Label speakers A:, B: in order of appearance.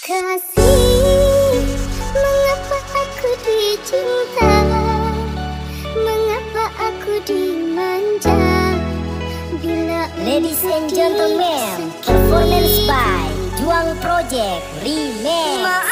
A: Kasih, mengapa aku dicinta? Mengapa aku dimanja? Bila
B: Ladies and gentlemen, performance by Juang Project Remix.